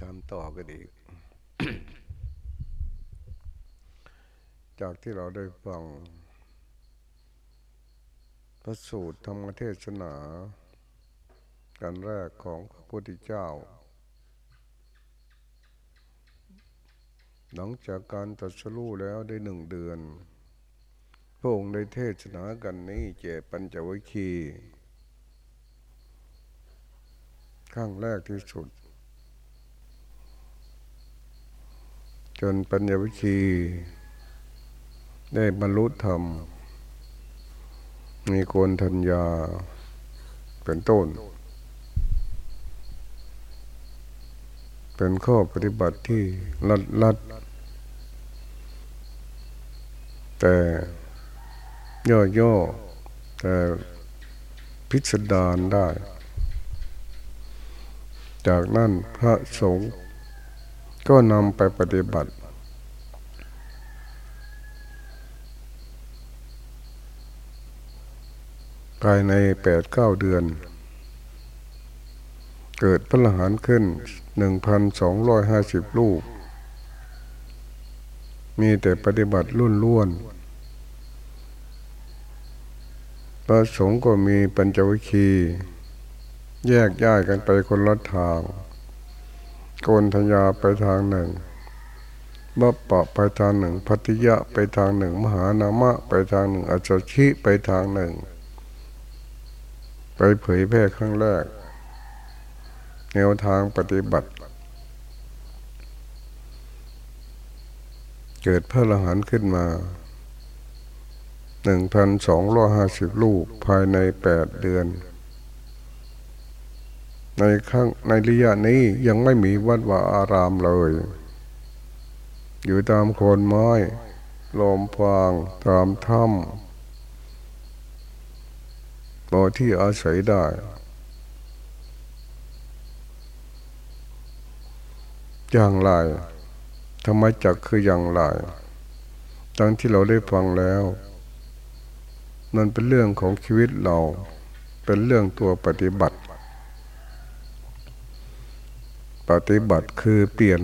ทำต่อก็ดีจากที่เราได้ฟัง พระสูตรธรรมเทศนาการแรกของพระพุทธเจ้า หลังจากการตัดสู้แล้วได้หนึ่งเดือน พระองค์ได้เทศนากันนี้เจปัญจวิคี ข้างแรกที่สุด จนปัญญาวิคีได้บรรลุธรรม มีโกนทัญญาเป็นต้น เป็นข้อปฏิบัติที่ลัดลัดแต่ย่อๆแต่พิสดารได้ จากนั้นพระสงฆ์ ก็นำไปปฏิบัติ ภายในแปดเก้าเดือน เกิดพระหารขึ้นหนึ่งพันสองร้อยห้าสิบลูก มีแต่ปฏิบัติรุ่นล้วนพระสงฆ์ก็มีปัญจวิคี แยกย้ายกันไปคนละทาง โกนทยาไปทางหนึ่งบัปปะไปทางหนึ่งพัทยะไปทางหนึ่ง มหานามะไปทางหนึ่งอัจฉิไปทางหนึ่ง ไปเผยแพร่ครั้งแรก แนวทางปฏิบัติ เกิดพระอรหันต์ขึ้นมาหนึ่งพันสองร้อยห้าสิบลูกภายในแปดเดือน ในข้างในระยะนี้ยังไม่มีวัดวาอารามเลย อยู่ตามโคนไม้ลมพางตามถ้ำบ่ที่อาศัยได้ อย่างไรธรรมจักคืออย่างไรตั้งที่เราได้ฟังแล้วมันเป็นเรื่องของชีวิตเรา เป็นเรื่องตัวปฏิบัติ ปฏิบัติคือเปลี่ยน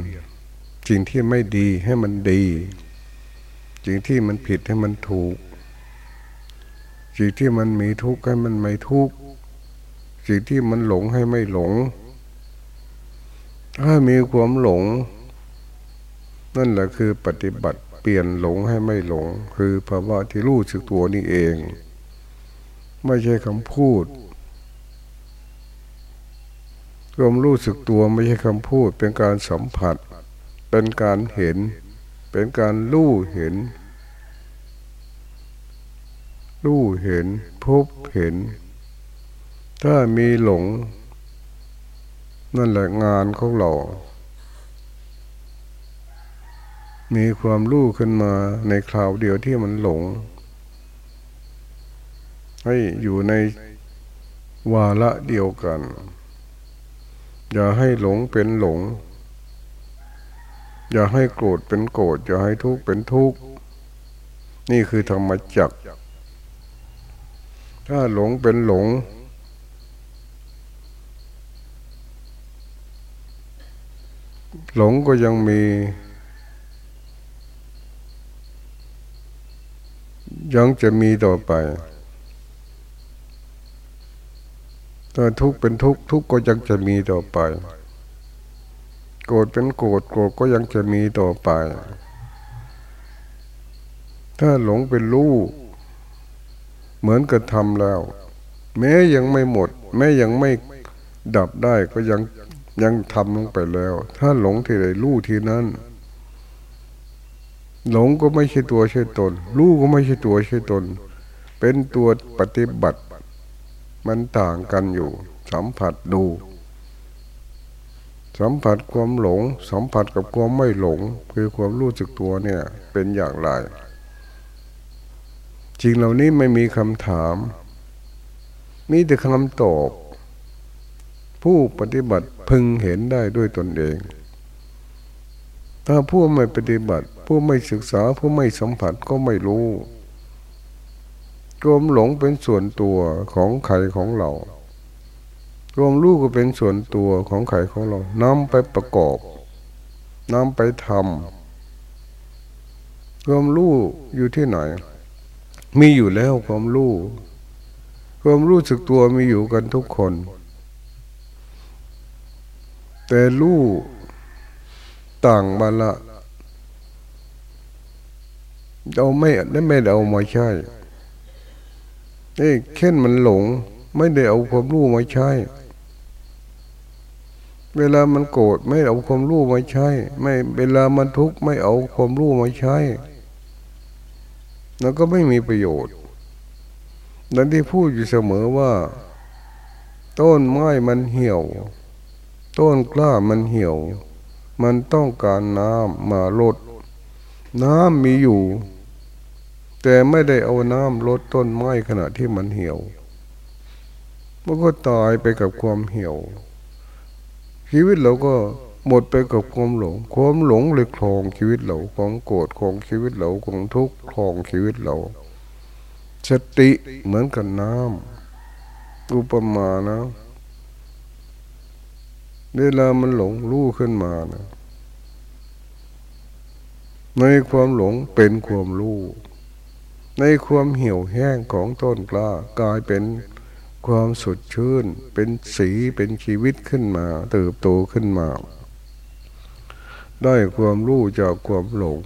สิ่งที่ไม่ดีให้มันดีสิ่งที่มันผิดให้มันถูกสิ่งที่มันมีทุกข์ให้มันไม่ทุกข์สิ่งที่มันหลงให้ไม่หลง ถ้ามีความหลง นั่นแหละคือปฏิบัติเปลี่ยนหลงให้ไม่หลง คือภาวะที่รู้สึกตัวนี่เอง ไม่ใช่คำพูด ความรู้สึกตัวไม่ใช่คำพูด เป็นการสัมผัส เป็นการเห็น เป็นการรู้เห็น รู้เห็น พบเห็น ถ้ามีหลง นั่นแหละงานของเรา มีความรู้ขึ้นมาในคราวเดียวที่มันหลง ให้อยู่ในวาระเดียวกัน อย่าให้หลงเป็นหลง อย่าให้โกรธเป็นโกรธอย่าให้ทุกข์เป็นทุกข์นี่คือธรรมจักถ้าหลงเป็นหลง หลงก็ยังมี ยังจะมีต่อไป ถ้าทุกข์เป็นทุกข์ทุกข์ก็ยังจะมีต่อไป โกรธเป็นโกรธโกรธก็ยังจะมีต่อไป ถ้าหลงเป็นรู้เหมือนกับทำแล้ว แม้ยังไม่หมด แม้ยังไม่ดับได้ก็ยังยังทำลงไปแล้ว ถ้าหลงที่ใดรู้ที่นั้นหลงก็ไม่ใช่ตัวใช่ตน รู้ก็ไม่ใช่ตัวใช่ตน เป็นตัวปฏิบัติ มันต่างกันอยู่ สัมผัสดู สัมผัสความหลง สัมผัสกับความไม่หลง คือความรู้สึกตัวเนี่ยเป็นอย่างไรจริงเหล่านี้ไม่มีคำถาม มีแต่คำตอบ ผู้ปฏิบัติพึงเห็นได้ด้วยตนเอง ถ้าผู้ไม่ปฏิบัติ ผู้ไม่ศึกษาผู้ไม่สัมผัสก็ไม่รู้ รวมหลงเป็นส่วนตัวของใครของเราควมรู้ก็เป็นส่วนตัวของไข่ของเรานำไปประกอบนำไปทำควมรู้อยู่ที่ไหน มีอยู่แล้วความรู้ความรู้สึกตัวมีอยู่กันทุกคน แต่รู้ต่างมาละเราไม่ได้ไม่ได้เอามาใช้ นี่เข่นมันหลง ไม่ได้เอาความรู้มาใช้ เวลามันโกรธไม่เอาความรู้มาใช้ ไม่เวลามันทุกข์ไม่เอาความรู้มาใช้ แล้วก็ไม่มีประโยชน์ดังที่พูดอยู่เสมอว่า ต้นไม้มันเหี่ยว ต้นกล้ามันเหี่ยว มันต้องการน้ำมาลด น้ำมีอยู่ แต่ไม่ได้เอาน้ำลดต้นไม้ขณะที่มันเหี่ยว มันก็ตายไปกับความเหี่ยว ชีวิตเราก็หมดไปกับความหลง ความหลงเลยคลองชีวิตเราของโกรธของชีวิตเราของทุกข์คลองชีวิตเราสติเหมือนกับน้ำอุปมานะเวลามันหลงรู้ขึ้นมานะในความหลงเป็นความรู้ ในความเหี่ยวแห้งของต้นกล้ากลายเป็นความสดชื่น เป็นสีเป็นชีวิตขึ้นมา เติบโตขึ้นมา ได้ความรู้จากความหลง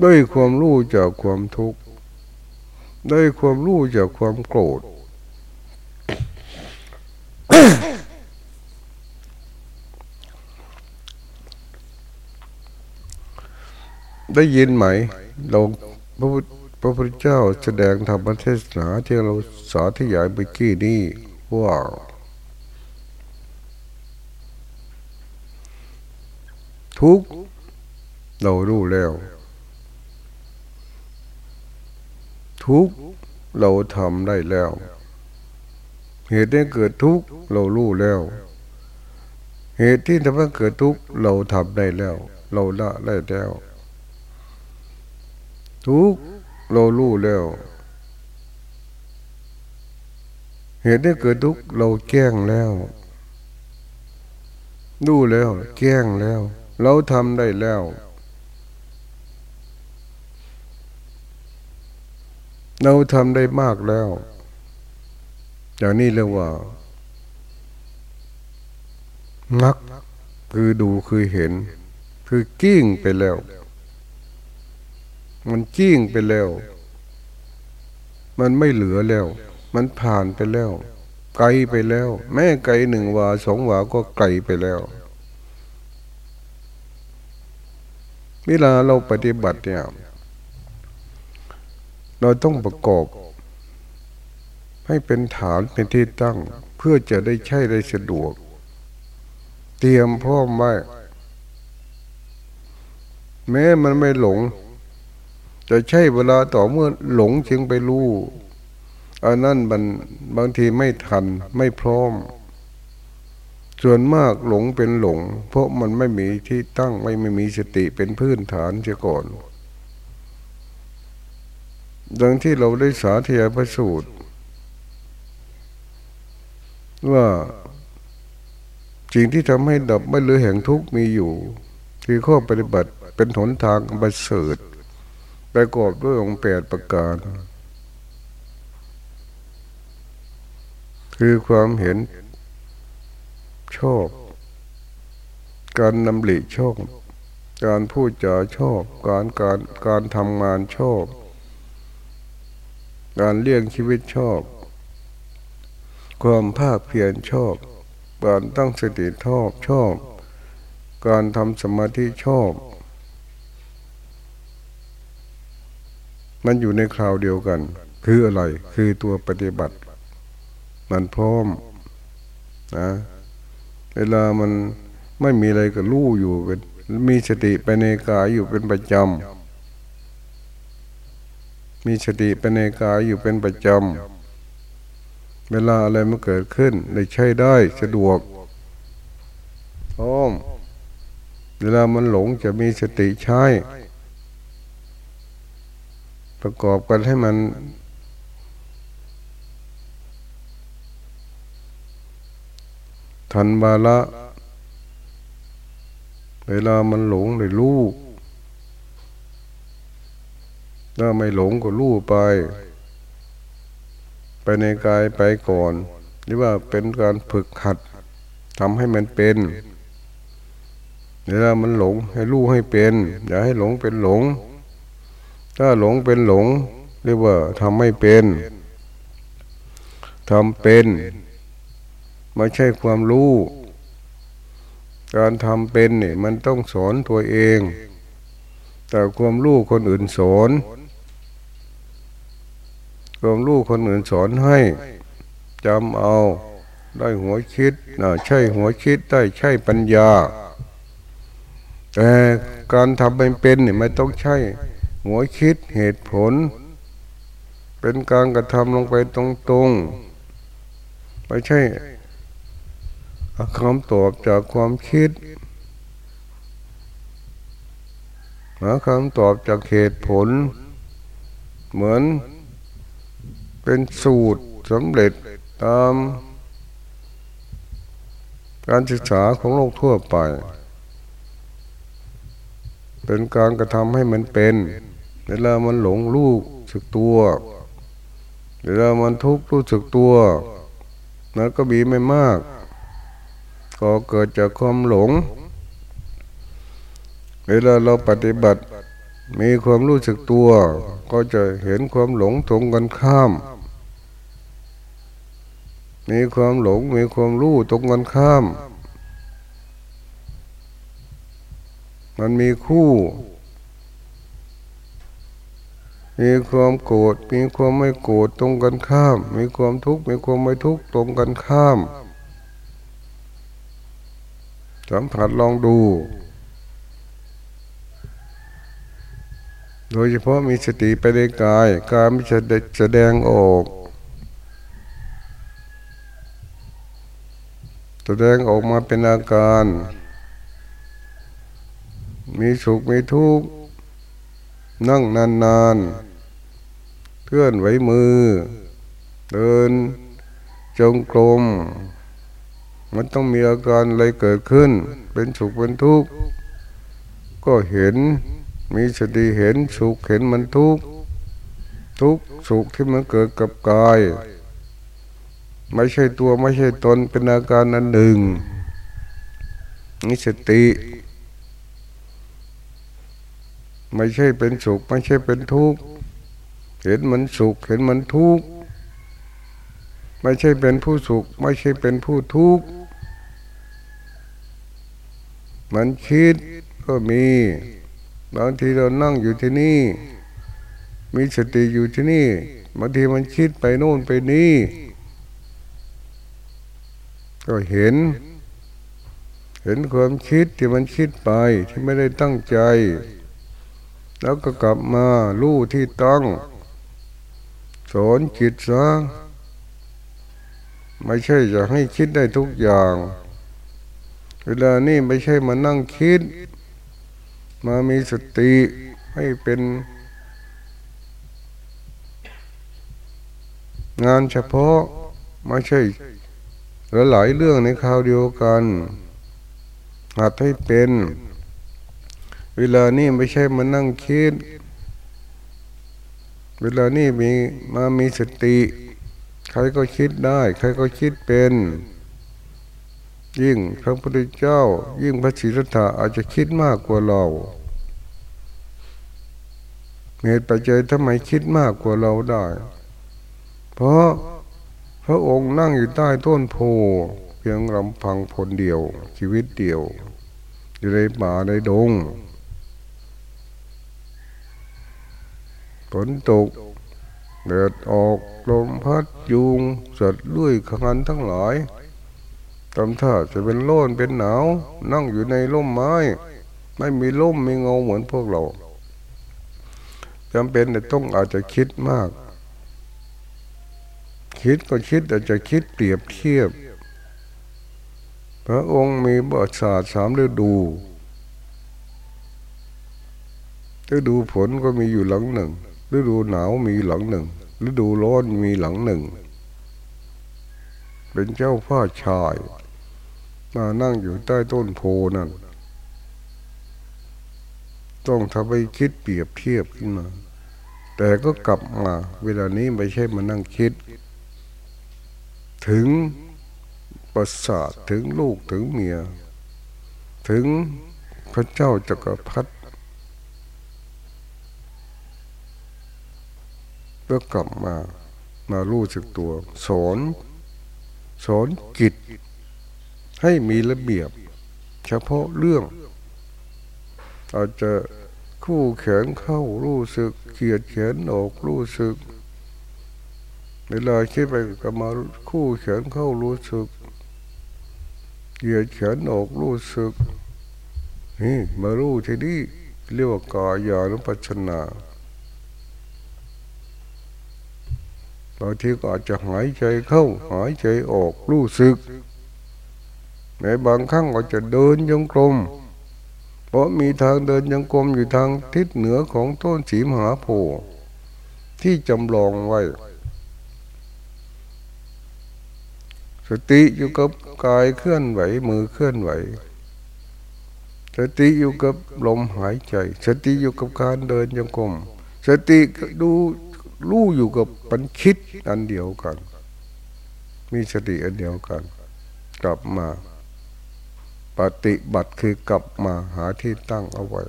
ได้ความรู้จากความทุกข์ได้ความรู้จากความโกรธ ได้ยินไหมเราพระพุทธพระพุทธเจ้าแสดงธรรมเทศนาที่เราสาธยายไปกี้นี้ว่าทุกเรารู้แล้ว ทุกเราทำได้แล้ว เหตุที่เกิดทุกเรารู้แล้ว เหตุที่ทำให้เกิดทุกเราทำได้แล้ว เราละได้แล้ว ทุกเรารู้แล้ว เหตุที่เกิดทุกเราแก้งแล้วรู้แล้วแก้งแล้ว เราทำได้แล้ว เราทำได้มากแล้ว อย่างนี้เรียกว่านักคือดูคือเห็น คือกิ้งไปแล้ว มันกิ้งไปแล้ว มันไม่เหลือแล้ว มันผ่านไปแล้ว ไกลไปแล้ว แม่ไกลหนึ่งวาสองวาก็ไกลไปแล้ว เวลาเราปฏิบัติเนี่ย เราต้องประกอบ ให้เป็นฐานเป็นที่ตั้ง เพื่อจะได้ใช้ได้สะดวก เตรียมพร้อมไว้แม้มันไม่หลง จะใช้เวลาต่อเมื่อหลงจึงไปรู้อันนั้นมันบางทีไม่ทันไม่พร้อม ส่วนมากหลงเป็นหลง เพราะมันไม่มีที่ตั้งไม่ไม่มีสติเป็นพื้นฐานเสียก่อน ดังที่เราได้สาธยายพระสูตร ว่าสิ่งที่ทำให้ดับไม่เหลือแห่งทุกข์มีอยู่ คือข้อปฏิบัติเป็นหนทางบัเสริฐ ประกอบด้วยองค์แปดประการ คือความเห็นชอบ การนำหลีชอบ การพูดจาชอบ การการการทำงานชอบ การเลี้ยงชีวิตชอบ ความภาคเพียรชอบ การตั้งสติชอบชอบ การทำสมาธิชอบ มันอยู่ในคราวเดียวกัน คืออะไร คือตัวปฏิบัติ มันพร้อมนะเวลามันไม่มีอะไรก็รู้อยู่เป็นมีสติไปในกายอยู่เป็นประจำมีสติเป็นในกายอยู่เป็นประจำเวลาอะไรมันเกิดขึ้นได้ใช้ได้สะดวกพร้อมเวลามันหลงจะมีสติใช้ ประกอบกันให้มัน ทันบาละ เวลามันหลงเลยรู้ถ้าไม่หลงก็รู้ไป ไปในกายไปก่อน หรือว่าเป็นการฝึกหัดทำให้มันเป็นเวลามันหลง ให้รู้ให้เป็น อย่าให้หลงเป็นหลง ถ้าหลงเป็นหลง เรียกว่าทำไม่เป็นทำเป็น ไม่ใช่ความรู้ การทำเป็นเนี่ยมันต้องสอนตัวเอง แต่ความรู้คนอื่นสอนความรู้คนอื่นสอนให้จำเอาได้หัวคิดนะใช่หัวคิดได้ใช่ปัญญา แต่การทำเป็นเป็นเนี่ยไม่ต้องใช่ หัวคิดเหตุผล เป็นการกระทำลงไปตรงๆ ไม่ใช่คำตอบจากความคิดหาคำตอบจากเหตุผล เหมือนเป็นสูตรสำเร็จตาม การศึกษาของโลกทั่วไป เป็นการกระทำให้มันเป็น เวลามันหลงลูกสึกตัว เวลามันทุกข์รู้สึกตัวนั้นก็มีไม่มาก ก็เกิดจากความหลง เวลาเราปฏิบัติมีความรู้สึกตัว ก็จะเห็นความหลงตรงกันข้าม มีความหลงมีความรู้ตรงกันข้าม มันมีคู่ มีความโกรธมีความไม่โกรธตรงกันข้าม มีความทุกข์มีความไม่ทุกข์ตรงกันข้าม สัมผัสลองดู โดยเฉพาะมีสติไปในกายกายไม่จะแสดงออกแสดงออกมาเป็นอาการ มีสุขมีทุกข์นั่งนานๆ เคลื่อนไหวมือ เดิน จงกรมมันต้องมีอาการอะไรเกิดขึ้น เป็นสุขเป็นทุกข์ก็เห็นมีสติเห็นสุขเห็นมันทุกข์ทุกสุขที่มันเกิดกับกาย ไม่ใช่ตัวไม่ใช่ตนเป็นอาการอันหนึ่งนี่สติ ไม่ใช่เป็นสุข ไม่ใช่เป็นทุกข์ เห็นมันสุข เห็นมันทุกข์ ไม่ใช่เป็นผู้สุข ไม่ใช่เป็นผู้ทุกข์ มันคิดก็มี บางทีเรานั่งอยู่ที่นี่ มีสติอยู่ที่นี่ บางทีมันคิดไปโน่นไปนี่ ก็เห็น เห็นความคิดที่มันคิดไปที่ไม่ได้ตั้งใจ แล้วก็กลับมาลู่ที่ตั้ง สอนจิตซะไม่ใช่จะให้คิดได้ทุกอย่าง เวลานี้ไม่ใช่มานั่งคิด มามีสติให้เป็นงานเฉพาะไม่ใช่ลหลายเรื่องในคราวเดียวกันหัดให้เป็น เวลานี้ไม่ใช่มานั่งคิด เวลานี้มีมามีสติ ใครก็คิดได้ ใครก็คิดเป็น ยิ่งพระพุทธเจ้า ยิ่งพระศิรธาอาจจะคิดมากกว่าเราเหตุปัจจัยทำไมคิดมากกว่าเราได้ เพราะพระองค์นั่งอยู่ใต้ต้นโพเพียงลำพังผลเดียว ชีวิตเดียว อยู่ในป่าในดง ฝนตกเดือดออกลมพัดยุงสัตว์ลุยขันทั้งหลายตำท่าจะเป็นโล่นเป็นหนาว นั่งอยู่ในร่มไม้ ไม่มีร่มมีเงาเหมือนพวกเราจำเป็นแต่ต้องอาจจะคิดมาก คิดก็คิดแต่จะคิดเปรียบเทียบ พระองค์มีบทศาสตร์สามฤดูฤดูฝนก็มีอยู่หลังหนึ่ง ฤดูหนาวมีหลังหนึ่ง ฤดูร้อนมีหลังหนึ่ง เป็นเจ้าพ่อชายมานั่งอยู่ใต้ต้นโพนั่น ต้องทำให้คิดเปรียบเทียบขึ้นมา แต่ก็กลับมา เวลานี้ไม่ใช่มานั่งคิด ถึงประสาทถึงลูกถึงเมีย ถึงพระเจ้าจักรพรรดิ เพื่อกลับมามารู้สึกตัว สอนสอนจิตให้มีระเบียบ เฉพาะเรื่อง อาจจะคู่แขนเข้ารู้สึกเกียดแขนออกรู้สึกเวลาคิดไปก็มาคู่แขนเข้ารู้สึกเกียดแขนออกรู้สึกนี่มารู้ที่นี่เรียกว่ากายานุปัชนา บางทีก็อาจจะหายใจเข้าหายใจออกรู้สึกในบางครั้งก็จะเดินยงกลมเพราะมีทางเดินยังกลมอยู่ทางทิศเหนือของต้นสีมหาโพธิ์ที่จำลองไว้ สติอยู่กับกายเคลื่อนไหวมือเคลื่อนไหว สติอยู่กับลมหายใจ สติอยู่กับการเดินยังกลมสติดู รู้อยู่กับปัญคิดอันเดียวกัน มีสติอันเดียวกัน กลับมา ปฏิบัติคือกลับมาหาที่ตั้งเอาไว้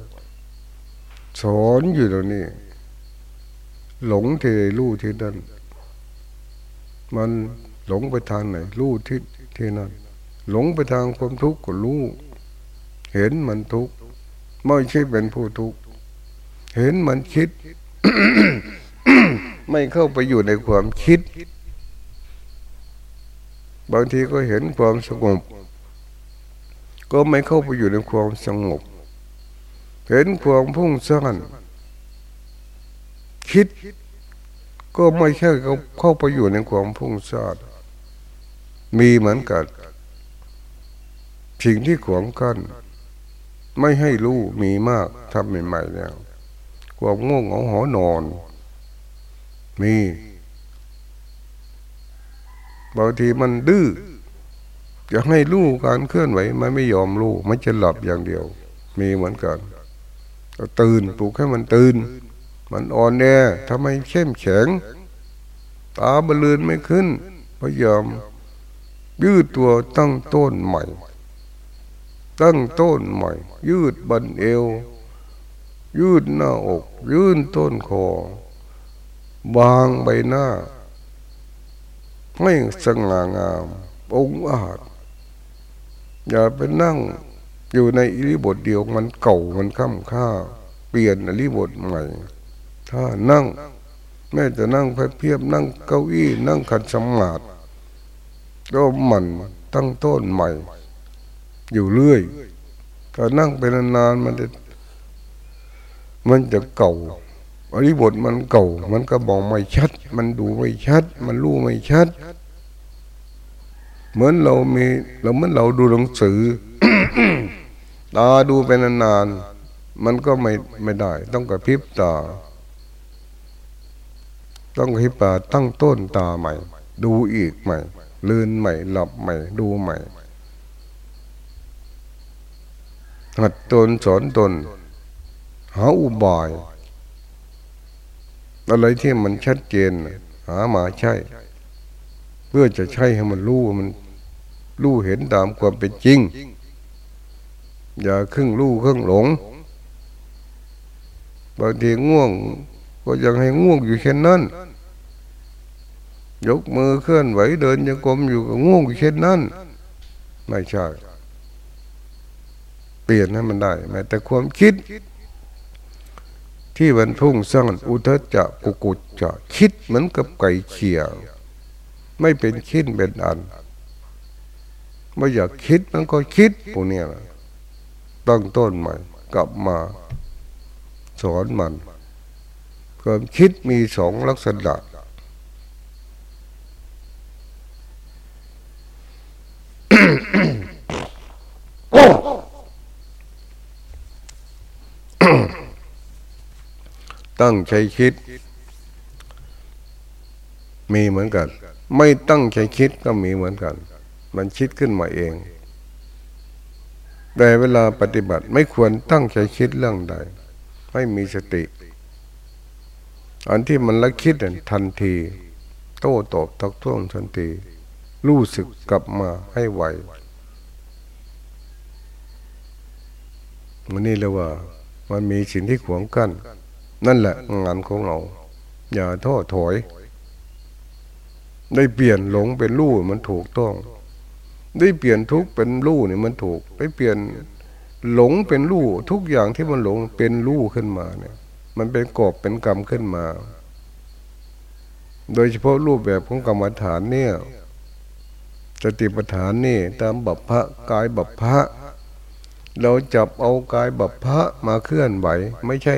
สอนอยู่ตรงนี้ หลงที่รู้ที่นั่นมันหลงไปทางไหนรู้ที่ที่นั่นหลงไปทางความทุกข์ก็รู้เห็นมันทุกข์ไม่ใช่เป็นผู้ทุกข์เห็นมันคิด ไม่เข้าไปอยู่ในความคิด บางทีก็เห็นความสงบ ก็ไม่เข้าไปอยู่ในความสงบ เห็นความพุ่งซ่านคิด ก็ไม่ใช่เขาเข้าไปอยู่ในความพุ่งซ่านมีเหมือนกันสิ่งที่ขวางกั้นไม่ให้รู้มีมากทำใหม่ๆแล้วความง่วงเหงาหอนอน มีบางทีมันดื้อจะให้ลูกการเคลื่อนไหวมันไม่ยอมลูกมันจะหลับอย่างเดียว มีเหมือนกันตื่นปลุกให้มันตื่น มันอ่อนแอทำไมเข้มแข็ง ตาบลืนไม่ขึ้นพยายามยืดตัวตั้งต้นใหม่ ตั้งต้นใหม่ ยืดบันเอว ยืดหน้าอก ยืดต้นคอ วางใบหน้า ไม่สง่างาม องอาจอย่าไปนั่งอยู่ในอิริบทเดียวมันเก่ามันค่ำค่า เปลี่ยนอิริบทใหม่ ถ้านั่ง แม้จะนั่งเพียบนั่งเก้าอี้นั่งขัดสมาธิก็มันตั้งต้นใหม่ อยู่เรื่อยถ้านั่งไปนานๆมันจะมันจะเก่า อริบทมันเก่า มันก็บอกไม่ชัด มันดูไม่ชัด มันรู้ไม่ชัด เหมือนเรามีเราเหมือนเราดูหนังสือตาดูไปนานๆมันก็ไม่ไม่ได้ ต้องกระพริบตา ต้องกระพริบตาตั้งต้นตาใหม่ ดูอีกใหม่ ลืนใหม่ หลับใหม่ ดูใหม่หัดตนสอนตนหาอุบาย อะไรที่มันชัดเจน หามาใช่ เพื่อจะใช่ให้มันรู้มันรู้เห็นตามความเป็นจริง อย่าครึ่งรู้ครึ่งหลง บางทีง่วง ก็ยังให้ง่วงอยู่เช่นนั้น ยกมือเคลื่อนไหวเดินยังกลมอยู่ก็ง่วงอยู่เช่นนั้น ไม่ใช่ เปลี่ยนให้มันได้แม้แต่ความคิด ที่มันพุ่งสร้างอุทจะกุกุจจะคิดเหมือนกับไก่เขียวไม่เป็นขิ้เป็นอันไม่อยากคิดมันก็คิดพวกนี้ตั้งต้นใหม่ กลับมา สอนมันความคิดมีสองลักษณะ ตั้งใจคิด มีเหมือนกัน ไม่ตั้งใจคิดก็มีเหมือนกัน มันคิดขึ้นมาเอง แต่เวลาปฏิบัติไม่ควรตั้งใจคิดเรื่องใด ให้มีสติ อันที่มันละคิดทันที โต้ตอบทักท้วงทันที รู้สึกกลับมาให้ไวมันนี่เลยว่า มันมีสิ่งที่ขวางกัน้น นั่นแหละงานของเรา อย่าท้อถอย ได้เปลี่ยนหลงเป็นรู้มันถูกต้อง ได้เปลี่ยนทุกเป็นรู้เนี่ยมันถูก ได้เปลี่ยนหลงเป็นรู้ทุกอย่างที่มันหลงเป็นรู้ขึ้นมาเนี่ย มันเป็นกอบเป็นกรรมขึ้นมา โดยเฉพาะรูปแบบของกรรมฐานเนี่ยสติปัฏฐานนี่ตามบัพพะกายบัพพะ เราจับเอากายบัพพะมาเคลื่อนไหว ไม่ใช่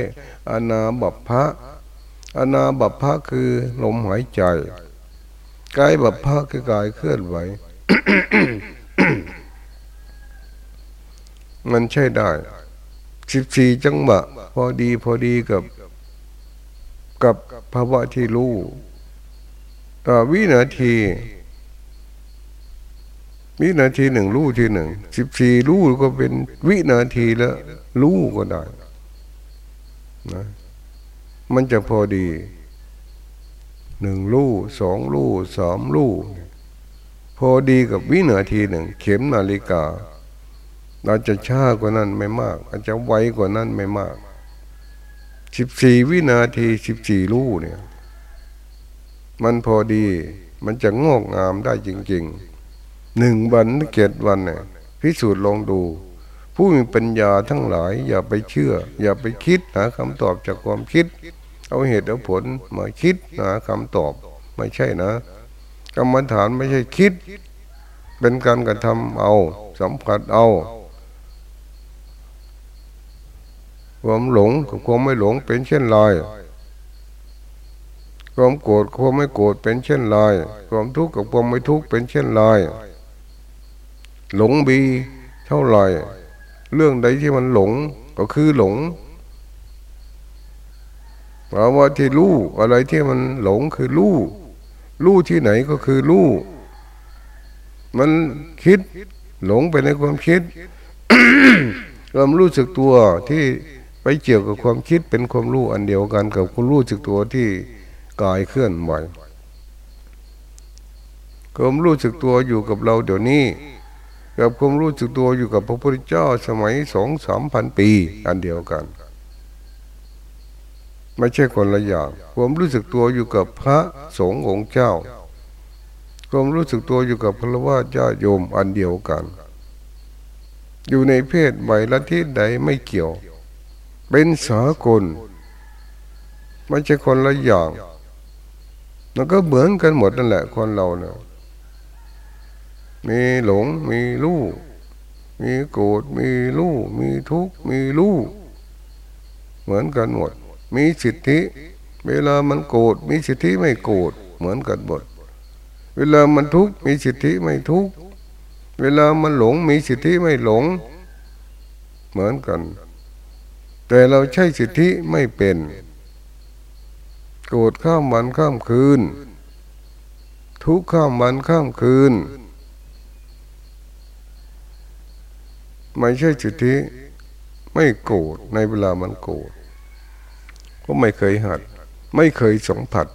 อนาบัพพะอนาบัพพะคือลมหายใจกายบัพพะคือกายเคลื่อนไหว มันใช่ได้สิบสี่จังหวะพอดีพอดีกับ กับภาวะที่รู้ต่วินาที วินาทีหนึ่งรู้ทีหนึ่งสิบสี่รู้ก็เป็นวินาทีแล้วรู้ก็ได้นะมันจะพอดีหนึ่งลู่สองลู่สามลู่พอดีกับวินาทีหนึ่ง เข็มนาฬิกา เราจะช้ากว่านั้นไม่มาก อาจจะไวกว่านั้นไม่มากสิบสี่วินาทีสิบสี่ลู่เนี่ย มันพอดีมันจะงอกงามได้จริง ๆ หนึ่งวันเกตวันเนี่ยพิสูจน์ลองดู ผู้มีปัญญาทั้งหลาย อย่าไปเชื่อ อย่าไปคิดหาคำตอบจากความคิด เอาเหตุเอาผลมาคิดหาคำตอบไม่ใช่นะกรรมฐานไม่ใช่คิด เป็นการกระทำเอาสัมผัสเอาความหลงกับความไม่หลงเป็นเช่นไรความโกรธความไม่โกรธเป็นเช่นไรความทุกข์กับความไม่ทุกข์เป็นเช่นไร หลงบีเท่าไหร่เรื่องใดที่มันหลงก็คือหลงเพราะว่าที่รู้อะไรที่มันหลงคือรู้รู้ที่ไหนก็คือรู้มันคิดหลงไปในความคิดความรู้สึกตัวที่ไปเกี่ยวกับความคิดเป็นความรู้อันเดียวกันกับความรู้สึกตัวที่กายเคลื่อนไหวความรู้สึกตัวอยู่กับเราเดี๋ยวนี้ กับความรู้สึกตัวอยู่กับพระพุทธเจ้าสมัยสองสามพันปี อันเดียวกัน ไม่ใช่คนละอย่างความรู้สึกตัวอยู่กับพระสงฆ์องค์เจ้าความรู้สึกตัวอยู่กับพระว่าญาโยมอันเดียวกัน อยู่ในเพศใหม่ละที่ใดไม่เกี่ยว เป็นสากลไม่ใช่คนละอย่างมันก็เหมือนกันหมดนั่นแหละคนเราเนี่ย มีหลงมีรู้มีโกรธมีรู้มีทุกข์มีรู้เหมือนกันหมด มีสิทธิ เวลามันโกรธมีสิทธิไม่โกรธเหมือนกันหมด เวลามันทุกข์มีสิทธิไม่ทุกข์เวลามันหลงมีสิทธิไม่หลง เหมือนกัน แต่เราใช้สิทธิไม่เป็น โกรธข้ามวันข้ามคืน ทุกข้ามวันข้ามคืน ไม่ใช่สิทธิไม่โกรธในเวลามันโกรธก็ไม่เคยหัด ไม่เคยสัมผัส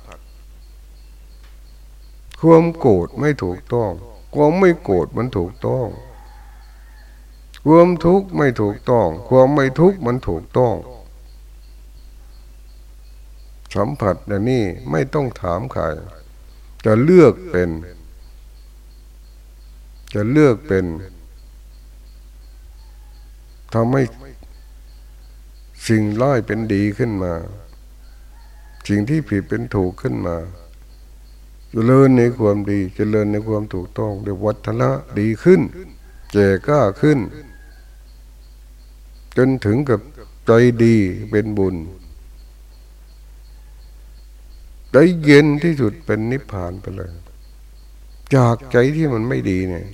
ความโกรธไม่ถูกต้องความไม่โกรธมันถูกต้องความทุกข์ไม่ถูกต้อง ความไม่ทุกข์มันถูกต้อง สัมผัสอย่างนี้ไม่ต้องถามใครจะเลือกเป็น จะเลือกเป็น ทำให้สิ่งร้ายเป็นดีขึ้นมา สิ่งที่ผิดเป็นถูกขึ้นมาจเจริญในความดีจเจริญในความถูกต้องเดี๋ยววัฒนะดีขึ้นแก่ก้าขึ้น จนถึงกับใจดีเป็นบุญได้เย็นที่สุดเป็นนิพพานไปเลย จากใจที่มันไม่ดีเนี่ย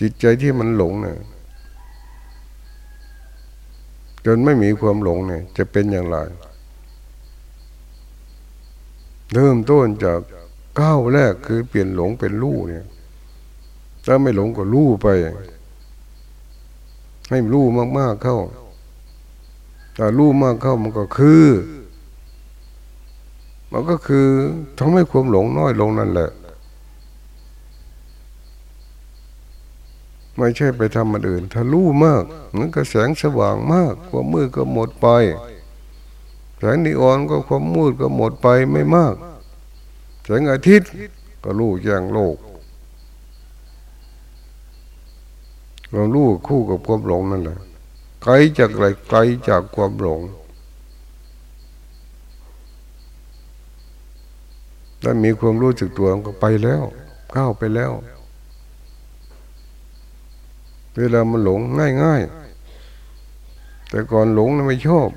จิตใจที่มันหลงเนี่ย จนไม่มีความหลงเนี่ย จะเป็นอย่างไรเริ่มต้นจากก้าวแรกคือเปลี่ยนหลงเป็นรู้เนี่ย ถ้าไม่หลงก็รู้ไป ให้รู้มากๆเข้าแต่รู้มากเข้ามันก็คือ มันก็คือทำให้ความหลงน้อยลงนั่นแหละ ไม่ใช่ไปทำมันอื่นถ้ารู้มากมันก็แสงสว่างมาก ความมืดก็หมดไป แสงนีออนก็ความมืดก็หมดไปไม่มาก แสงอาทิตย์ก็รู้แจ้งโลกเรามรู้คู่กับความหลงนั่นแหละไกลจากอะไรไกลจากความหลงถ้ามีความรู้จึกตัวก็ไปแล้วก้าวไปแล้ว เวลามันหลงง่ายง่ายแต่ก่อนหลงไม่ชอบ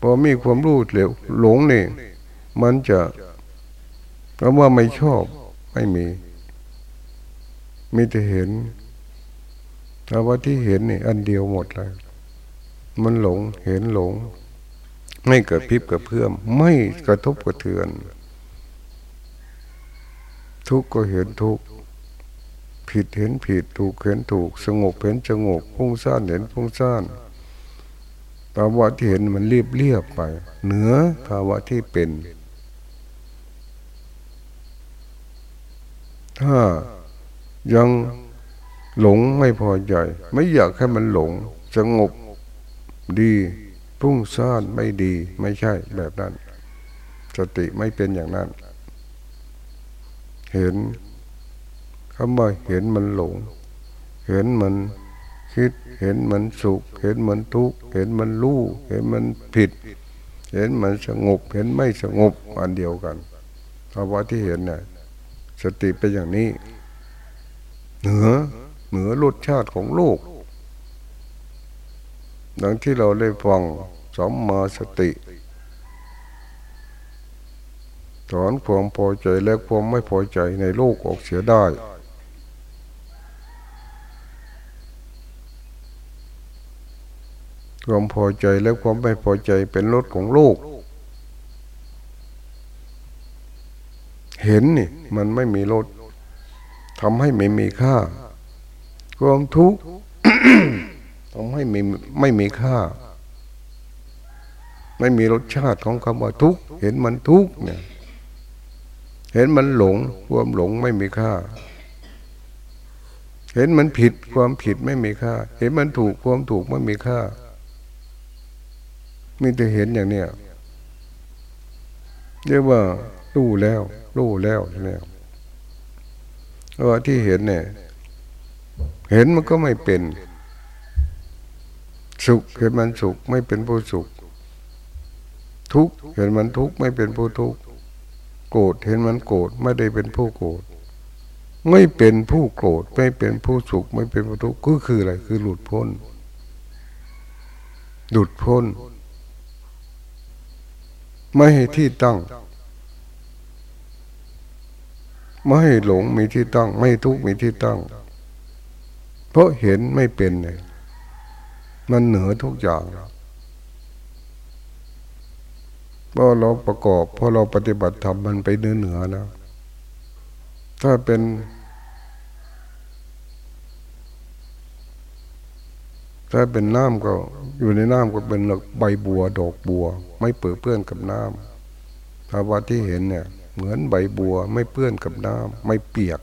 พอมีความรู้เหลวหลงนี่ มันจะคำว่าไม่ชอบไม่มี มีแต่เห็นแต่ว่าที่เห็นนี่อันเดียวหมดเลยมันหลงเห็นหลง ไม่เกิดพิบกับเพื่อมไม่กระทบกระเทือน ทุกข์ก็เห็นทุกข์ ผิดเห็นผิดถูกเห็นถูก สงบเห็นสงบพุ่งซ่านเห็นพุ่งซ่านภาวะที่เห็นมันเรียบเรียบไป เหนือภาวะที่เป็น ถ้ายังหลงไม่พอใจ ไม่อยากให้มันหลง สงบดีพุ่งซ่านไม่ดีไม่ใช่แบบนั้น สติไม่เป็นอย่างนั้น เห็น คำว่าเห็นมันหลง เห็นมันคิด เห็นมันสุข เห็นมันทุกข์ เห็นมันรู้ เห็นมันผิด เห็นมันสงบ เห็นไม่สงบอันเดียวกันภาวะที่เห็นเนี่ยสติเป็นอย่างนี้ เหนือเหนือรสชาติของโลกดังที่เราได้ฟังสมมาสติถอนความพอใจและความไม่พอใจในโลกออกเสียได้ ความพอใจและความไม่พอใจเป็นรถของโลกเห็นนี่มันไม่มีรถทำให้ไม่มีค่า ความทุกข์ทำให้ไม่ไม่มีค่า ไม่มีรสชาติของคำว่าทุกข์เห็นมันทุกข์เนี่ย เห็นมันหลง ความหลงไม่มีค่า เห็นมันผิดความผิดไม่มีค่า เห็นมันถูกความถูกไม่มีค่า มีแต่เห็นอย่างเนี้ยเรียกว่ารู้แล้ว รู้แล้วแล้วเออที่เห็นเนี่ย เห็นมันก็ไม่เป็น สุขเห็นมันสุขไม่เป็นผู้สุข ทุกข์เห็นมันทุกข์ไม่เป็นผู้ทุกข์โกรธเห็นมันโกรธไม่ได้เป็นผู้โกรธไม่เป็นผู้โกรธไม่เป็นผู้สุข ไม่เป็นผู้ทุกข์ก็คืออะไรคือหลุดพ้น หลุดพ้น ไม่ให้ที่ตั้ง ไม่ให้หลงมีที่ตั้ง ไม่ทุกมีที่ตั้ง เพราะเห็นไม่เป็นเลยมันเหนือทุกอย่างพอเราประกอบพอเราปฏิบัติธรรมมันไปเหนือเหนือแล้วถ้าเป็น ถ้าเป็นน้ำก็อยู่ในน้ำก็เป็นใบบัวดอกบัว ไม่เปื้อเปื้อนกับน้ำภาวะที่เห็นเนี่ย เหมือนใบบัวไม่เปื้อนกับน้ำไม่เปียก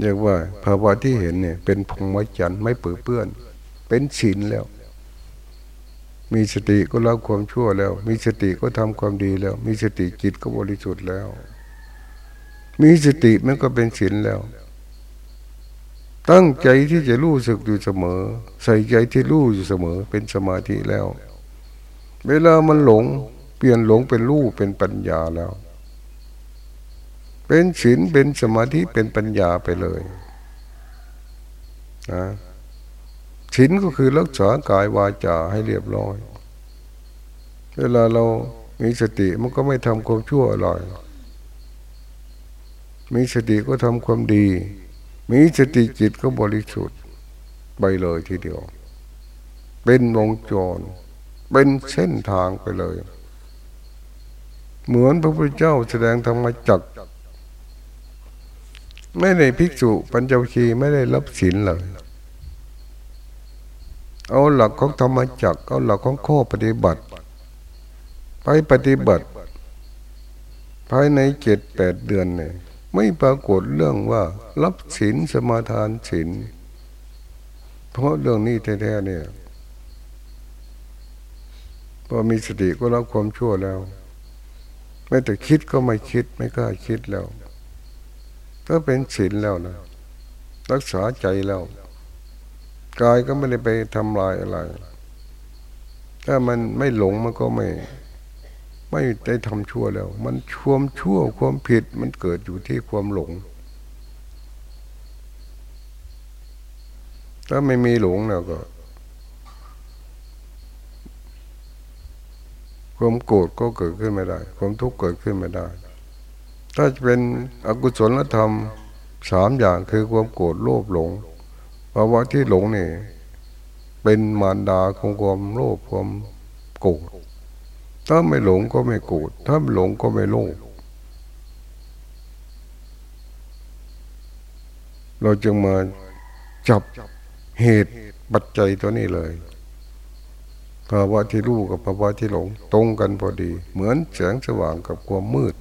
เรียกว่าภาวะที่เห็นเนี่ย เป็นพงไว้จันไม่เปื้อเปื้อน เป็นศีลแล้ว มีสติก็ละความชั่วแล้ว มีสติก็ทำความดีแล้ว มีสติจิตก็บริสุทธิ์แล้ว มีสติมันก็เป็นศีลแล้ว ตั้งใจที่จะรู้สึกอยู่เสมอ ใส่ใจที่รู้อยู่เสมอ เป็นสมาธิแล้ว เวลามันหลง เปลี่ยนหลงเป็นรู้เป็นปัญญาแล้ว เป็นศีลเป็นสมาธิเป็นปัญญาไปเลยนะศีลก็คือรักษากายวาจาให้เรียบร้อย เวลาเรามีสติมันก็ไม่ทำความชั่วอร่อย มีสติก็ทำความดี มีสติจิตก็บริสุทธิ์ไปเลยทีเดียว เป็นวงจร เป็นเส้นทางไปเลย เหมือนพระพุทธเจ้าแสดงธรรมจักไม่ได้ภิกษุปัญจวัคคีย์ไม่ได้รับศีลเลยเอาหลักของธรรมจักเอาหลักของข้อปฏิบัติ ไปปฏิบัติ ภายในเจ็ดแปดเดือนเนี่ย ไม่ปรากฏเรื่องว่า รับศีลสมาทานศีลเพราะเรื่องนี้แท้ๆเนี่ยพอมีสติก็รับความชั่วแล้วไม่แต่คิดก็ไม่คิดไม่กล้าคิดแล้วก็เป็นศีลแล้วนะรักษาใจแล้วกายก็ไม่ได้ไปทำลายอะไร ถ้ามันไม่หลงมันก็ไม่ ไม่ได้ทำชั่วแล้ว มันควมชั่วความผิดมันเกิดอยู่ที่ความหลง ถ้าไม่มีหลงแล้วก็ ความโกรธก็เกิดขึ้นไม่ได้ ความทุกข์เกิดขึ้นไม่ได้ ถ้าจะเป็นอกุศลธรรมสามอย่างคือความโกรธโลภหลงภาวะที่หลงนี่เป็นมารดาของความโลภความโกรธ ถ้าไม่หลงก็ไม่โกรธถ้าไม่หลงก็ไม่โลภเราจึงมาจับเหตุปัจจัยตัวนี้เลยภาวะที่รู้กับภาวะที่หลง ตรงกันพอดี เหมือนแสงสว่างกับความมืด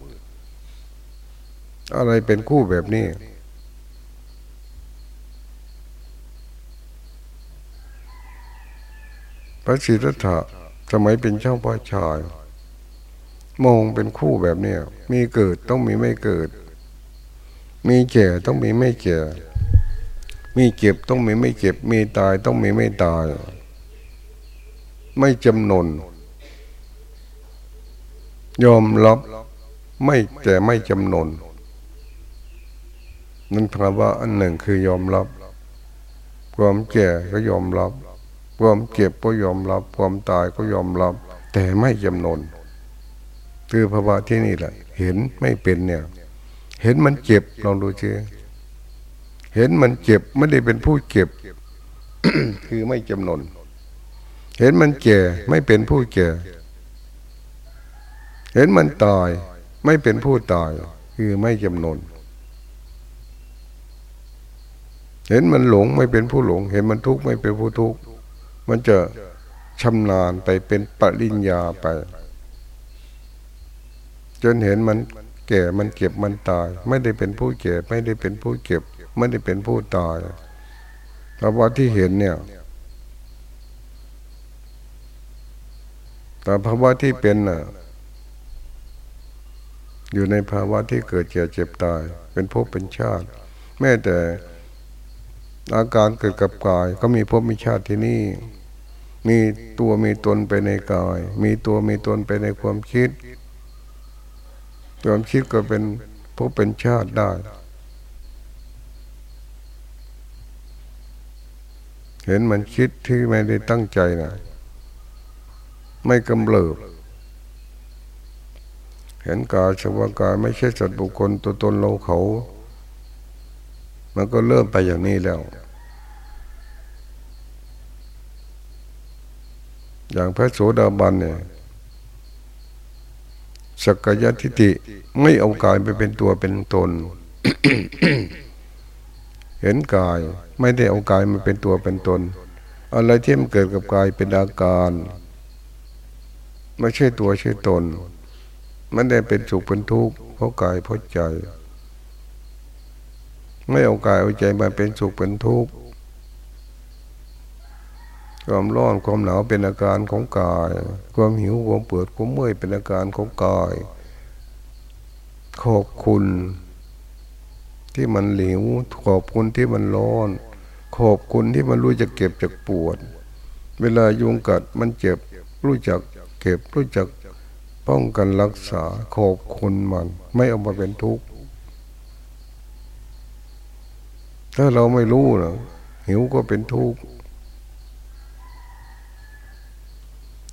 อะไรเป็นคู่แบบนี้ พระศิทธัตถะ สมัยเป็นเจ้าพ่อชาย มองเป็นคู่แบบนี้มีเกิดต้องมีไม่เกิด มีแก่ต้องมีไม่แก่ มีเจ็บต้องมีไม่เจ็บ มีตายต้องมีไม่ตาย ไม่จำนน ยอมรับไม่แต่ไม่จำนนนั่นภาวะอันหนึ่งคือยอมรับ ความแก่ก็ยอมรับ ความเก็บก็ยอมรับ ความตายก็ยอมรับ แต่ไม่จำนนคือภาวะที่นี่แหละ เห็นไม่เป็นเนี่ย เห็นมันเจ็บลองดูเชื่อเห็นมันเจ็บไม่ได้เป็นผู้เจ็บ คือไม่จำนนเห็นมันแก่ไม่เป็นผู้แก่ เห็นมันตายไม่เป็นผู้ตาย คือไม่จำนนเห็นมันหลงไม่เป็นผู้หลง เห็นมันทุกข์ไม่เป็นผู้ทุกข์ มันจะชำนาญไปเป็นปริญญาไป จนเห็นมันแก่มันเก็บมันตาย ไม่ได้เป็นผู้เก็บไม่ได้เป็นผู้เก็บ ไม่ได้เป็นผู้ตายภาวะที่เห็นเนี่ยแต่ภาวะที่เป็นน่ะ อยู่ในภาวะที่เกิดเจ็บเจ็บตาย เป็นภพเป็นชาติ แม้แต่อาการเกิดกับกาย ก็มีภพมีชาติที่นี่ มีตัวมีตนไปในกาย มีตัวมีตนไปในความคิด ความคิดก็เป็นภพเป็นชาติได้ เห็นมันคิดที่ไม่ได้ตั้งใจนะไม่กำเริบเห็นกายสภาวกายไม่ใช่สัตว์บุคคลตัวตนเราเขา มันก็เริ่มไปอย่างนี้แล้ว อย่างพระโสดาบันเนี่ยสกยทิฏฐิไม่เอากายไปเป็นตัวเป็นตน เห็นกายไม่ได้เอากายมาเป็นตัวเป็นตน อะไรที่มันเกิดกับกายเป็นอาการ ไม่ใช่ตัวใช่ตน มันได้เป็นสุขเป็นทุกข์เพราะกายเพราะใจ ไม่เอากายเอาใจมาเป็นสุขเป็นทุกข์ ความร้อนความหนาวเป็นอาการของกาย ความหิวความปวดความเมื่อยเป็นอาการของกาย ขอบคุณ ที่มันหลิวขอบคุณที่มันร้อน ขอบคุณที่มันรู้จักเก็บจากปวด เวลายุงกัดมันเจ็บ รู้จักเก็บรู้จักป้องกันรักษาขอบคุณมัน ไม่เอามาเป็นทุกข์ถ้าเราไม่รู้นะหิวก็เป็นทุกข์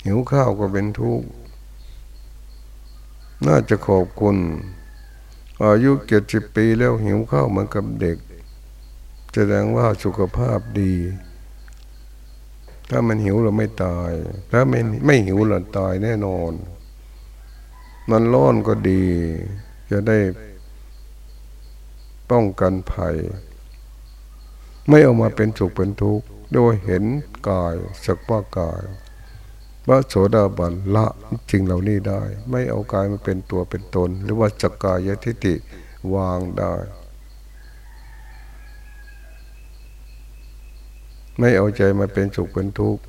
หิวข้าวก็เป็นทุกข์น่าจะขอบคุณ อายุเจ็ดสิบปีแล้วหิวข้าวเหมือนกับเด็ก แสดงว่าสุขภาพดี ถ้ามันหิวเราไม่ตาย ถ้าไม่ไม่หิวเราตายแน่นอน มันร้อนก็ดี จะได้ป้องกันภัย ไม่เอามาเป็นสุขเป็นทุกข์โดยเห็นกายสักว่ากาย ว่าโสดาบันละจริงเหล่านี้ได้ ไม่เอากายมาเป็นตัวเป็นตน หรือว่าจักกายทิฏฐิวางได้ ไม่เอาใจมาเป็นสุขเป็นทุกข์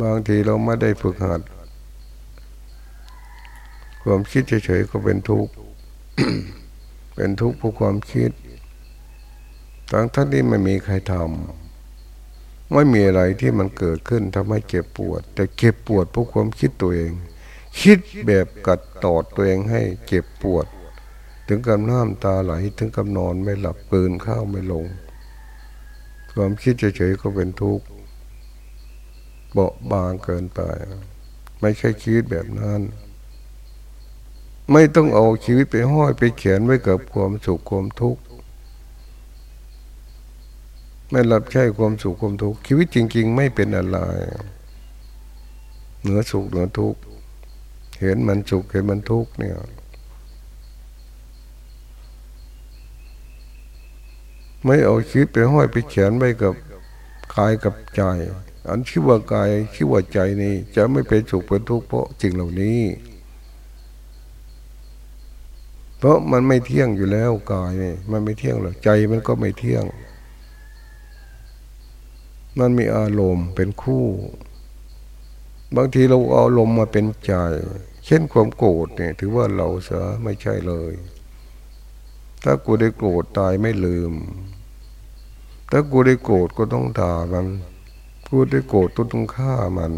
บางทีเราไม่ได้ฝึกหัด ความคิดเฉยๆก็เป็นทุกข์เป็นทุกข์เพราะความคิดทั้งท่านที่ไม่มีใครทำ ไม่มีอะไรที่มันเกิดขึ้นทำให้เจ็บปวด แต่เจ็บปวดเพราะความคิดตัวเอง คิดแบบกัดตอดตัวเองให้เจ็บปวด ถึงกับน้ำตาไหลถึงกับนอนไม่หลับเกินข้าวไม่ลง ความคิดเฉยๆก็เป็นทุกข์เบาบางเกินไป ไม่ใช่ชีวิตแบบนั้น ไม่ต้องเอาชีวิตไปห้อยไปเขียนไว้กับความสุขความทุกข์ ไม่รับใช้ความสุขความทุกข์ชีวิตจริง ๆ ไม่เป็นอะไร เหนือสุขเหนือทุกข์เห็นมันสุขเห็นมันทุกข์เนี่ยไม่เอาชีวิตไปห้อยไปเขียนไว้กับกายกับใจ อันชื่อว่ากายชื่อว่าใจนี่จะไม่เป็นสุขเป็นทุกข์เพราะสิ่งเหล่านี้ เพราะมันไม่เที่ยงอยู่แล้วกายนี่มันไม่เที่ยงหรอกใจมันก็ไม่เที่ยง มันมีอารมณ์เป็นคู่ บางทีเราเอาลมมาเป็นใจ เช่นความโกรธเนี่ย ถือว่าเราเสียไม่ใช่เลย ถ้ากูได้โกรธตายไม่ลืม ถ้ากูได้โกรธก็ต้องด่ามันพูได้โกรธต้องฆ่ามัน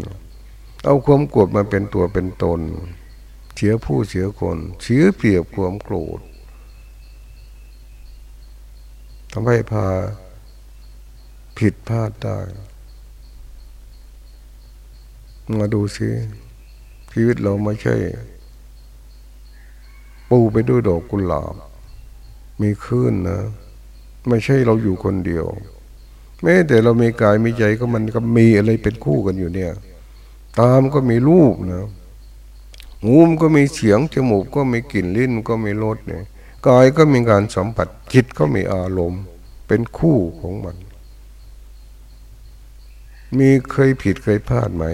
เอาความโกรธมาเป็นตัวเป็นตน เสียผู้เสียคนเสียเปรียบความโกรธทำให้พา ผิดพลาดได้ มาดูสิชีวิตเราไม่ใช่ ปูไปด้วยดอกกุหลาบ มีคลื่นนะ ไม่ใช่เราอยู่คนเดียวแม้แต่เรามีกายมีใจก็มันก็มีอะไรเป็นคู่กันอยู่เนี่ย ตามก็มีรูปนะหูมก็มีเสียงจมูกก็มีกลิ่นลิ้นก็มีรสเนี่ยกายก็มีการสัมผัสจิตก็มีอารมณ์ เป็นคู่ของมัน มีเคยผิดเคยพลาดไหม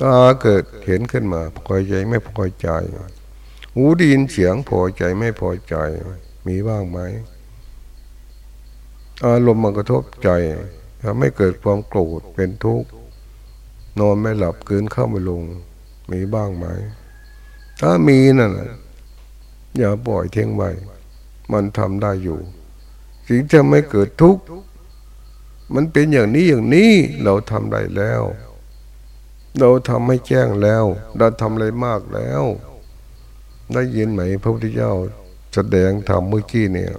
ตาเกิดเห็นขึ้นมาพอใจไม่พอใจหูได้ยินเสียงพอใจไม่พอใจ มีบ้างไหมอารมณ์มันกระทบใจทำให้เกิดความโกรธเป็นทุกข์นอนไม่หลับเกินเข้าไม่ลง มีบ้างไหม ถ้ามีนั่นอย่าปล่อยเที่ยงไว้ มันทำได้อยู่สิ่งจะไม่เกิดทุกข์ มันเป็นอย่างนี้อย่างนี้เราทำได้แล้ว เราทำให้แจ้งแล้ว เราทำอะไรมากแล้ว ได้ยินไหมพระพุทธเจ้าแสดงธรรมเมื่อกี้เนี่ย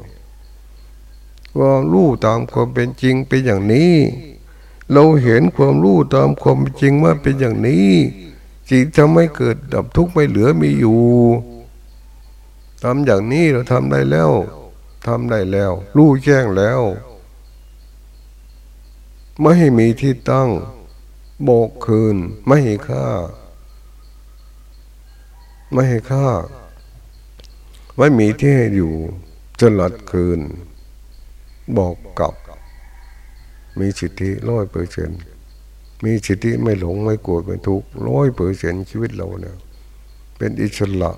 ควารู้ตามความเป็นจริงเป็นอย่างนี้ เราเห็นความรู้ตามความเป็นจริงว่าเป็นอย่างนี้จิตทำให้เกิดดับทุกข์ไม่เหลือมีอยู่ทำอย่างนี้เราทำได้แล้วทำได้แล้ว รู้แจ้งแล้ว ไม่มีที่ตั้ง โบกคืน ไม่ให้ค่า ไม่ให้ค่า ไม่มีที่ให้อยู่จนหลัดคืน บอกกลับ มีสิทธิร้อยเปอร์เซ็นมีสิทธิไม่หลงไม่โกรธไม่ทุกข์ร้อยเปอร์เซ็นชีวิตเราเนี่ย เป็นอิสระ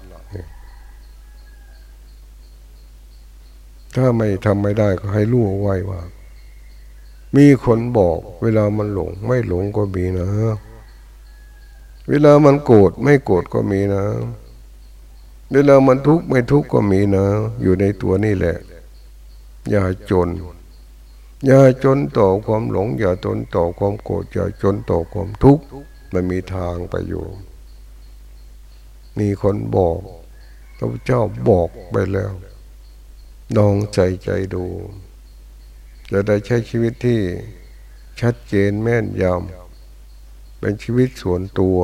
ถ้าไม่ทำไม่ได้ก็ให้รู้เอาไว้ว่า มีคนบอก เวลามันหลง ไม่หลงก็มีนะ เวลามันโกรธไม่โกรธก็มีนะ เวลามันทุกข์ไม่ทุกข์ก็มีนะ อยู่ในตัวนี่แหละ อย่าจน อย่าจนต่อความหลง อย่าจนต่อความโกรธอย่าจนต่อความทุกข์มันมีทางไปอยู่ มีคนบอกพระเจ้าบอกไปแล้วลองใจใจดู จะได้ใช้ชีวิตที่ชัดเจนแม่นยำเป็นชีวิตส่วนตัว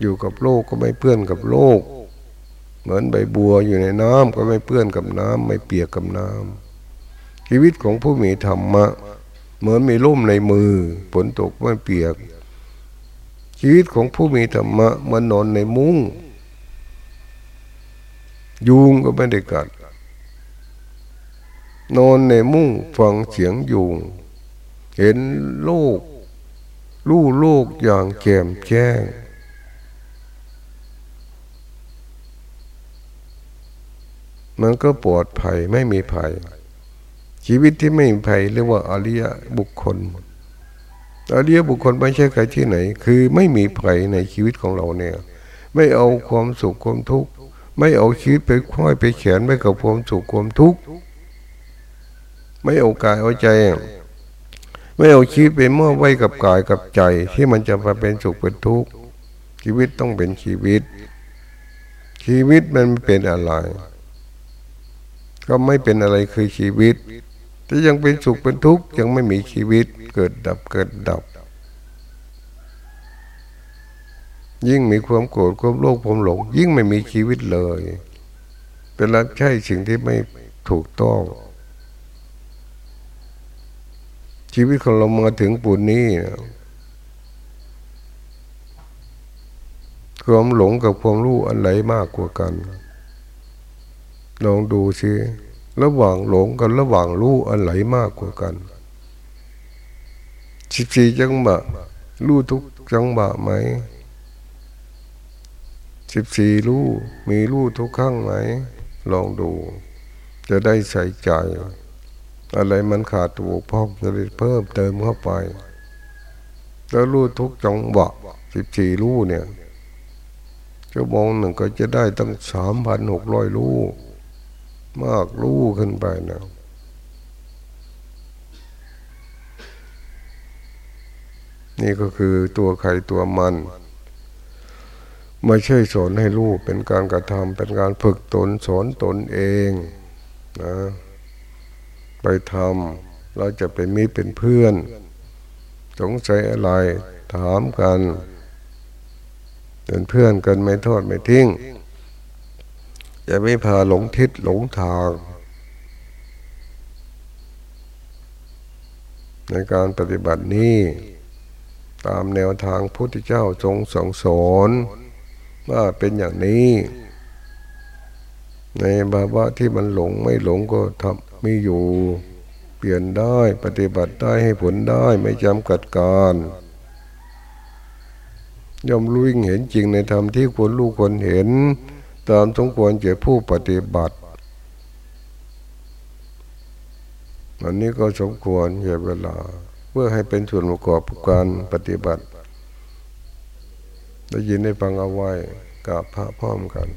อยู่กับโลกก็ไม่เพื่อนกับโลก เหมือนใบบัวอยู่ในน้ำก็ไม่เพื่อนกับน้ำไม่เปียกกับน้ำชีวิตของผู้มีธรรมะ เหมือนมีร่มในมือฝนตกไม่เปียก ชีวิตของผู้มีธรรมะมือนนอนในมุง้งยุงก็ไม่ได้กัด นอนในมุ้งฟังเสียงยุงเห็นโลก ลู่โลกอย่างแจ่มแจ้ง มันก็ปลอดภัยไม่มีภัย ชีวิตที่ไม่มีภัยเรียกว่าอริยบุคคลอริยบุคคลไม่ใช่ใครที่ไหน คือไม่มีภัยในชีวิตของเราเนี่ย ไม่เอาความสุขความทุกข์ไม่เอาชีวิตไปคว้อยไปเขียนไว้กับความสุขความทุกข์ ไม่เอากายเอาใจ ไม่เอาชีวิตไปมอบไว้กับกายกับใจ ที่มันจะมาเป็นสุขเป็นทุกข์ชีวิตต้องเป็นชีวิต ชีวิตมันเป็นอะไร ก็ไม่เป็นอะไรคือชีวิตถ้ายังเป็นสุขเป็นทุกข์ยังไม่มีชีวิตเกิดดับเกิดดับ ยิ่งมีความโกรธความโลภความหลง ยิ่งไม่มีชีวิตเลย เป็นรับใช่สิ่งที่ไม่ถูกต้อง ชีวิตของเรามาถึงปุญนี้ความหลงกับความรู้อันไหนมากกว่ากัน ลองดูสิระหว่างหลงกับระหว่างรู้อันไหนมากกว่ากันสิบสี่จังหวะรู้ทุกจังหวะไหมสิบสี่รู้มีรู้ทุกครั้งไหม ลองดู จะได้ใส่ใจ อะไรมันขาดตัวพ่องจะได้เพิ่มเติมเข้าไป แล้วรู้ทุกจังหวะสิบสี่รู้เนี่ยชั่วโมงหนึ่งก็จะได้ตั้งสามพันหกร้อยรู้มากรู้ขึ้นไปนะนี่ก็คือตัวใครตัวมัน ไม่ใช่สอนให้รู้เป็นการกระทำเป็นการฝึกตนสอนตนเองนะ ไปทำเราจะเป็นมิตรเป็นเพื่อน สงสัยอะไรถามกัน เป็นเพื่อนกันไม่ทอดไม่ทิ้งจะไม่พาหลงทิศหลงทาง ในการปฏิบัตินี้ตามแนวทางพุทธเจ้าทรงสงสอนว่าเป็นอย่างนี้ ในภาวะที่มันหลงไม่หลงก็ทำมีอยู่ เปลี่ยนได้ปฏิบัติได้ให้ผลได้ไม่จำกัดการย่อมรู้ิงเห็นจริงในธรรมที่ควรรู้ควรเห็น ตามสมควรเจอผู้ปฏิบัติอันนี้ก็สมควรเหตุเวลา เพื่อให้เป็นส่วนประกอบการปฏิบัติ ได้ยินได้ฟังเอาไว้กับพระพร้อมกัน